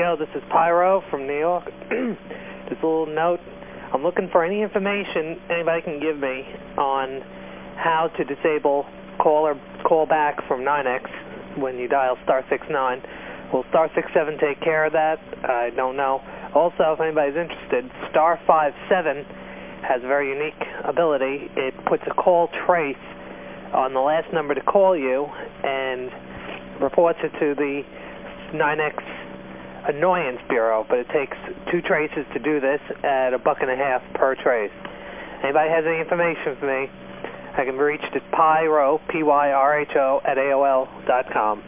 Yo, this is Pyro from New York. Just a little note. I'm looking for any information anybody can give me on how to disable call or call back from NYNEX when you dial star 69. Will star 67 take care of that? I don't know. Also, if anybody's interested, star 57 has a very unique ability. It puts a call trace on the last number to call you and reports it to the NYNEX Annoyance Bureau, but it takes two traces to do this at a buck and a half per trace. Anybody has any information for me, I can be reached at pyro, P-Y-R-H-O, at AOL dot com.